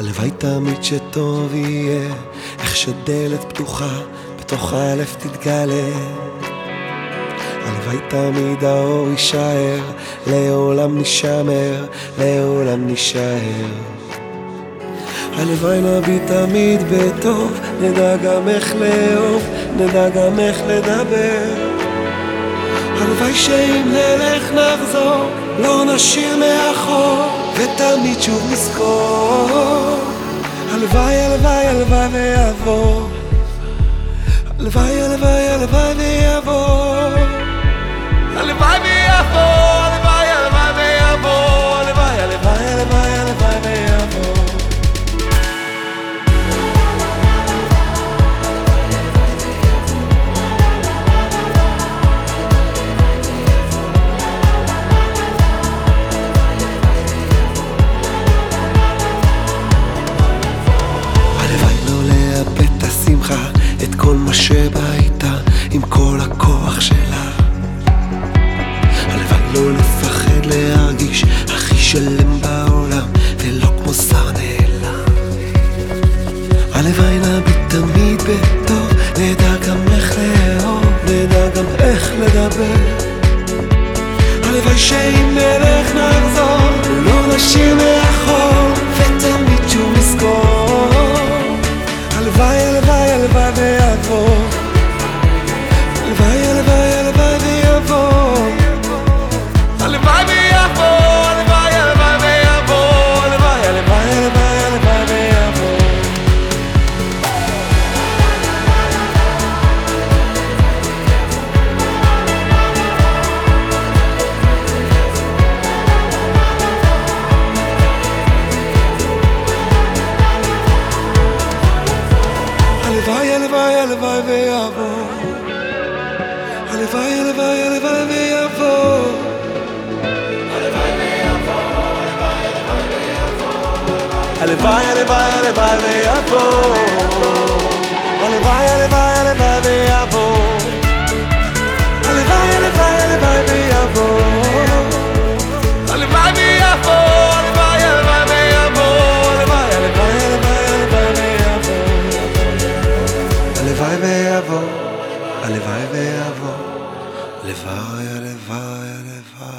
הלוואי תמיד שטוב יהיה, איך שדלת פתוחה, בתוך האלף תתגלה. הלוואי תמיד האור יישאר, לעולם נשמר, לעולם נשאר. הלוואי נביט תמיד בטוב, נדע גם איך לאהוב, נדע גם איך לדבר. הלוואי שאם נלך נחזור, לא נשאיר מאחור, ותמיד שוב נזכור. הלוואי, הלוואי, הלוואי ויעבור. הלוואי, הלוואי, הלוואי את כל מה שבא איתה, עם כל הכוח שלה. הלוואי לא לפחד להרגיש הכי שלם בעולם, ולא כמו שר נעלם. הלוואי נביט תמיד בטוב, נדע גם איך לאהוב, נדע גם איך לדבר. הלוואי שאם נלך נחזור, לא נשאיר הלוואי, הלוואי, הלוואי ויעבור. הלוואי, הלוואי, הלוואי ויעבור. הלוואי, הלוואי, הלוואי ויעבור. ויעבור. הלוואי ויעבור, הלוואי, הלוואי, הלוואי.